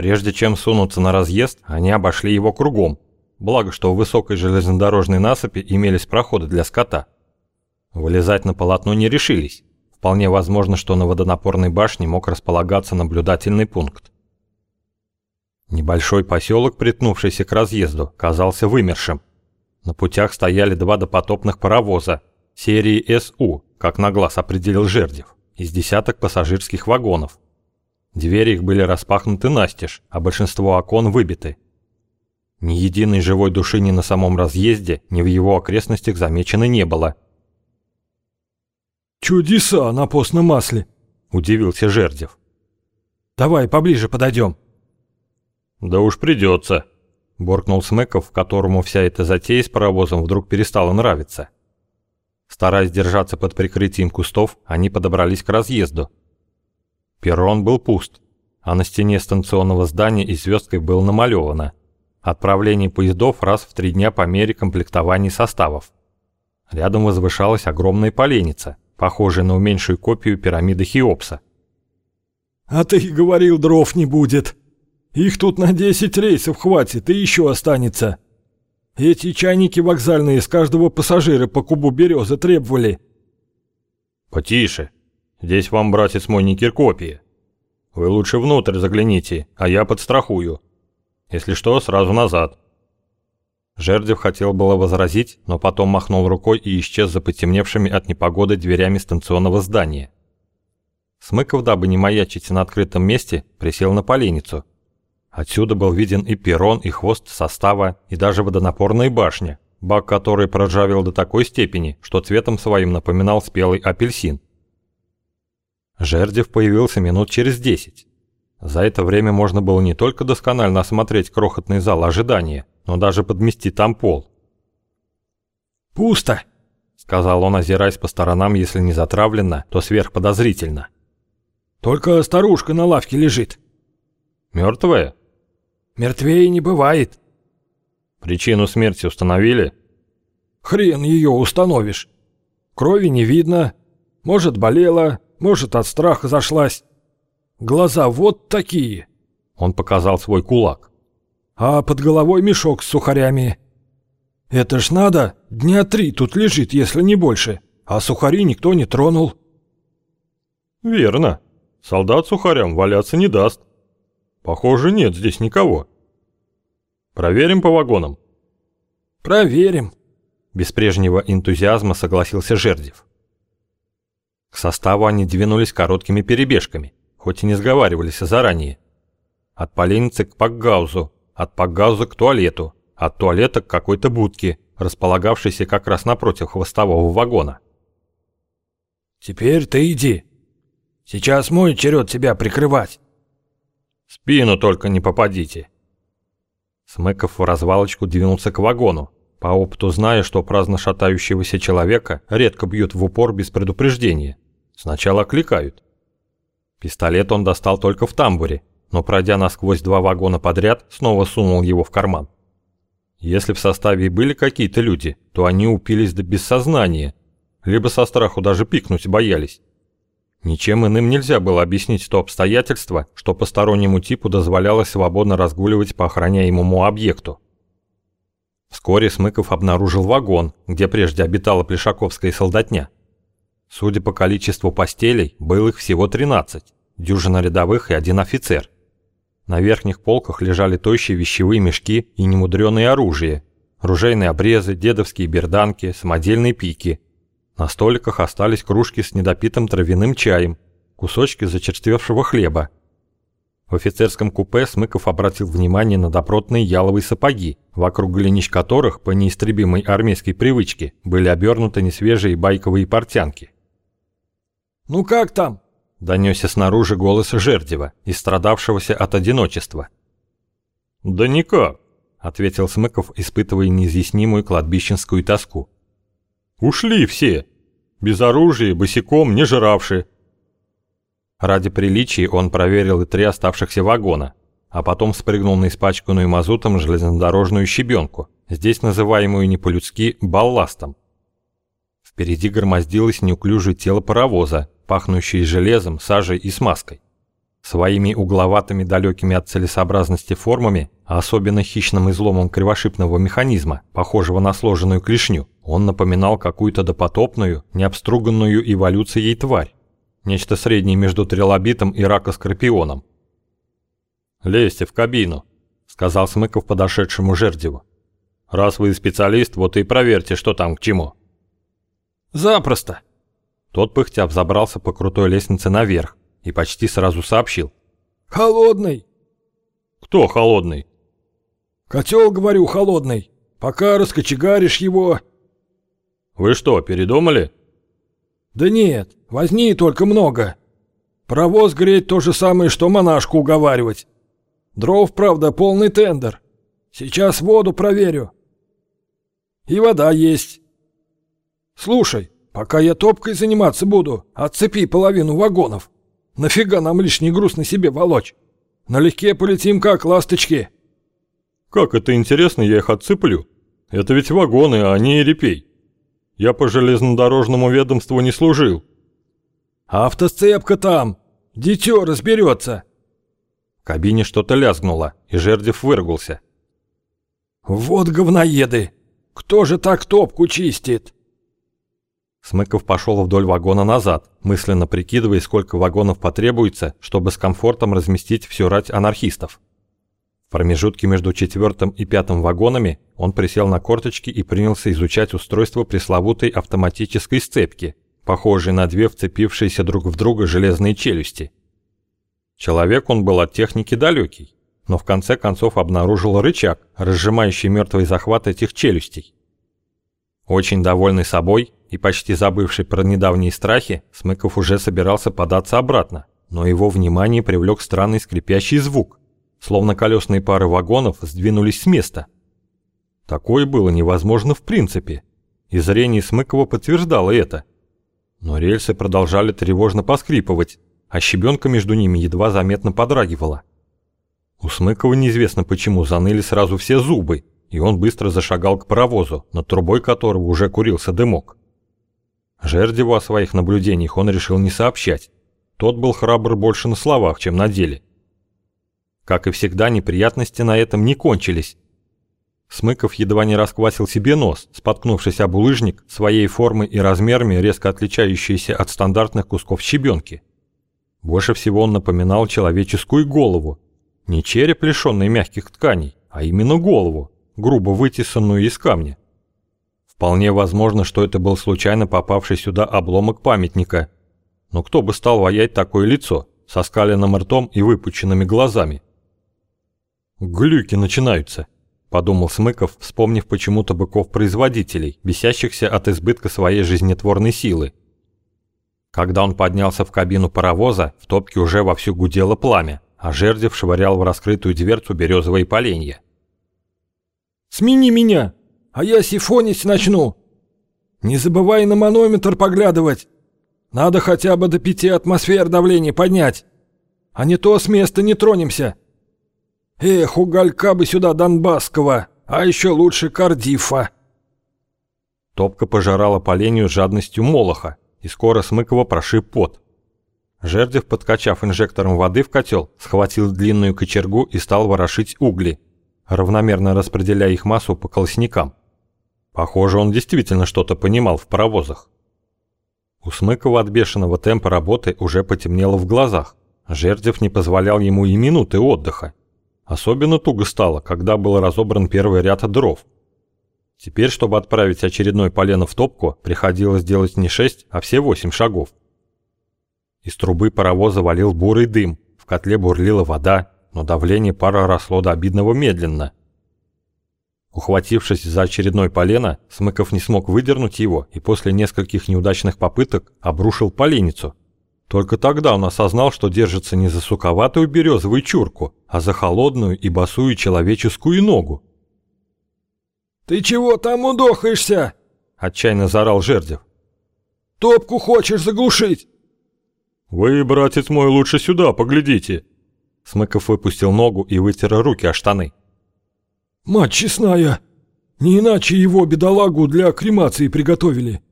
Прежде чем сунуться на разъезд, они обошли его кругом, благо что в высокой железнодорожной насыпи имелись проходы для скота. Вылезать на полотно не решились. Вполне возможно, что на водонапорной башне мог располагаться наблюдательный пункт. Небольшой поселок, притнувшийся к разъезду, казался вымершим. На путях стояли два допотопных паровоза серии СУ, как на глаз определил Жердев, из десяток пассажирских вагонов. Двери их были распахнуты настежь, а большинство окон выбиты. Ни единой живой души ни на самом разъезде, ни в его окрестностях замечено не было. «Чудеса на постном масле!» – удивился Жердев. «Давай поближе подойдем». «Да уж придется», – буркнул Смеков, которому вся эта затея с паровозом вдруг перестала нравиться. Стараясь держаться под прикрытием кустов, они подобрались к разъезду. Перрон был пуст, а на стене станционного здания и звездкой было намалевано «Отправление поездов раз в три дня по мере комплектования составов». Рядом возвышалась огромная поленница, похожая на уменьшую копию пирамиды Хеопса. «А ты говорил, дров не будет. Их тут на 10 рейсов хватит и еще останется», эти чайники вокзальные с каждого пассажира по кубу березы требовали. Потише. Здесь вам, братец мой, не киркопия. Вы лучше внутрь загляните, а я подстрахую. Если что, сразу назад. Жердев хотел было возразить, но потом махнул рукой и исчез за потемневшими от непогоды дверями станционного здания. Смыков, дабы не маячить на открытом месте, присел на поленницу Отсюда был виден и перрон, и хвост состава, и даже водонапорная башня, бак которой проржавел до такой степени, что цветом своим напоминал спелый апельсин. Жердев появился минут через десять. За это время можно было не только досконально осмотреть крохотный зал ожидания, но даже подмести там пол. «Пусто», — сказал он, озираясь по сторонам, если не затравленно, то сверхподозрительно. «Только старушка на лавке лежит». «Мертвая?» Мертвее не бывает. Причину смерти установили? Хрен ее установишь. Крови не видно. Может, болела, может, от страха зашлась. Глаза вот такие. Он показал свой кулак. А под головой мешок с сухарями. Это ж надо, дня три тут лежит, если не больше. А сухари никто не тронул. Верно. Солдат сухарям валяться не даст. Похоже, нет здесь никого. Проверим по вагонам? Проверим. Без прежнего энтузиазма согласился Жердев. К составу они двинулись короткими перебежками, хоть и не сговаривались заранее. От поленницы к пакгаузу, от пакгауза к туалету, от туалета к какой-то будке, располагавшейся как раз напротив хвостового вагона. «Теперь ты иди. Сейчас мой черед тебя прикрывать». «Спину только не попадите», Смыков в развалочку двинулся к вагону, по опыту зная, что праздно шатающегося человека редко бьют в упор без предупреждения. Сначала кликают. Пистолет он достал только в тамбуре, но пройдя насквозь два вагона подряд, снова сунул его в карман. Если в составе были какие-то люди, то они упились до бессознания, либо со страху даже пикнуть боялись. Ничем иным нельзя было объяснить то обстоятельство, что постороннему типу дозволялось свободно разгуливать по охраняемому объекту. Вскоре Смыков обнаружил вагон, где прежде обитала плешаковская солдатня. Судя по количеству постелей, было их всего 13, дюжина рядовых и один офицер. На верхних полках лежали тощие вещевые мешки и немудреное оружие, ружейные обрезы, дедовские берданки, самодельные пики – на столиках остались кружки с недопитым травяным чаем, кусочки зачерствевшего хлеба. В офицерском купе Смыков обратил внимание на добротные яловые сапоги, вокруг голенищ которых, по неистребимой армейской привычке, были обернуты несвежие байковые портянки. «Ну как там?» – донесся снаружи голос Жердева, истрадавшегося от одиночества. «Да никак», – ответил Смыков, испытывая неизъяснимую кладбищенскую тоску. «Ушли все!» Без оружия, босиком, не жравши. Ради приличия он проверил и три оставшихся вагона, а потом спрыгнул на испачканную мазутом железнодорожную щебенку, здесь называемую не по-людски балластом. Впереди громоздилось неуклюжее тело паровоза, пахнущее железом, сажей и смазкой. Своими угловатыми далекими от целесообразности формами, а особенно хищным изломом кривошипного механизма, похожего на сложенную клешню, он напоминал какую-то допотопную, необструганную эволюцией тварь. Нечто среднее между трилобитом и ракоскорпионом. «Лезьте в кабину», — сказал Смыков подошедшему Жердеву. «Раз вы специалист, вот и проверьте, что там к чему». «Запросто». Тот пыхтя взобрался по крутой лестнице наверх и почти сразу сообщил. «Холодный». «Кто холодный?» «Котел, говорю, холодный. Пока раскочегаришь его...» «Вы что, передумали?» «Да нет, возни только много. Провоз греть то же самое, что монашку уговаривать. Дров, правда, полный тендер. Сейчас воду проверю. И вода есть. Слушай, пока я топкой заниматься буду, отцепи половину вагонов. Нафига нам лишний груз на себе волочь? Налегке полетим, как ласточки». «Как это интересно, я их отцеплю? Это ведь вагоны, а не репей». Я по железнодорожному ведомству не служил. Автосцепка там. Дитё разберется. В кабине что-то лязгнуло, и Жердев выругался. Вот говноеды. Кто же так топку чистит? Смыков пошел вдоль вагона назад, мысленно прикидывая, сколько вагонов потребуется, чтобы с комфортом разместить всю рать анархистов. В промежутке между четвертым и пятым вагонами он присел на корточки и принялся изучать устройство пресловутой автоматической сцепки, похожей на две вцепившиеся друг в друга железные челюсти. Человек он был от техники далекий, но в конце концов обнаружил рычаг, разжимающий мертвый захват этих челюстей. Очень довольный собой и почти забывший про недавние страхи, Смыков уже собирался податься обратно, но его внимание привлек странный скрипящий звук, словно колесные пары вагонов сдвинулись с места. Такое было невозможно в принципе, и зрение Смыкова подтверждало это. Но рельсы продолжали тревожно поскрипывать, а щебенка между ними едва заметно подрагивала. У Смыкова неизвестно почему заныли сразу все зубы, и он быстро зашагал к паровозу, над трубой которого уже курился дымок. Жердеву о своих наблюдениях он решил не сообщать. Тот был храбр больше на словах, чем на деле. Как и всегда, неприятности на этом не кончились. Смыков едва не расквасил себе нос, споткнувшись об улыжник своей формы и размерами, резко отличающийся от стандартных кусков щебенки. Больше всего он напоминал человеческую голову. Не череп, лишенный мягких тканей, а именно голову, грубо вытесанную из камня. Вполне возможно, что это был случайно попавший сюда обломок памятника. Но кто бы стал воять такое лицо, со скаленным ртом и выпученными глазами? «Глюки начинаются», – подумал Смыков, вспомнив почему-то быков-производителей, бесящихся от избытка своей жизнетворной силы. Когда он поднялся в кабину паровоза, в топке уже вовсю гудело пламя, а Жердев швырял в раскрытую дверцу березовые поленья. «Смени меня, а я сифонить начну. Не забывай на манометр поглядывать. Надо хотя бы до пяти атмосфер давления поднять, а не то с места не тронемся». Эх, уголька бы сюда Донбасского, а еще лучше Кардифа. Топка пожирала поленью с жадностью молоха, и скоро Смыкова прошиб пот. Жердев, подкачав инжектором воды в котел, схватил длинную кочергу и стал ворошить угли, равномерно распределяя их массу по колосникам. Похоже, он действительно что-то понимал в паровозах. У Смыкова от бешеного темпа работы уже потемнело в глазах. Жердев не позволял ему и минуты отдыха. Особенно туго стало, когда был разобран первый ряд дров. Теперь, чтобы отправить очередной полено в топку, приходилось делать не шесть, а все восемь шагов. Из трубы паровоза валил бурый дым, в котле бурлила вода, но давление пара росло до обидного медленно. Ухватившись за очередной полено, Смыков не смог выдернуть его и после нескольких неудачных попыток обрушил поленницу, только тогда он осознал, что держится не за суковатую березовую чурку, а за холодную и босую человеческую ногу. «Ты чего там удохаешься?» – отчаянно заорал Жердев. «Топку хочешь заглушить?» «Вы, братец мой, лучше сюда, поглядите!» Смыков выпустил ногу и вытер руки о штаны. «Мать честная! Не иначе его, бедолагу, для кремации приготовили!»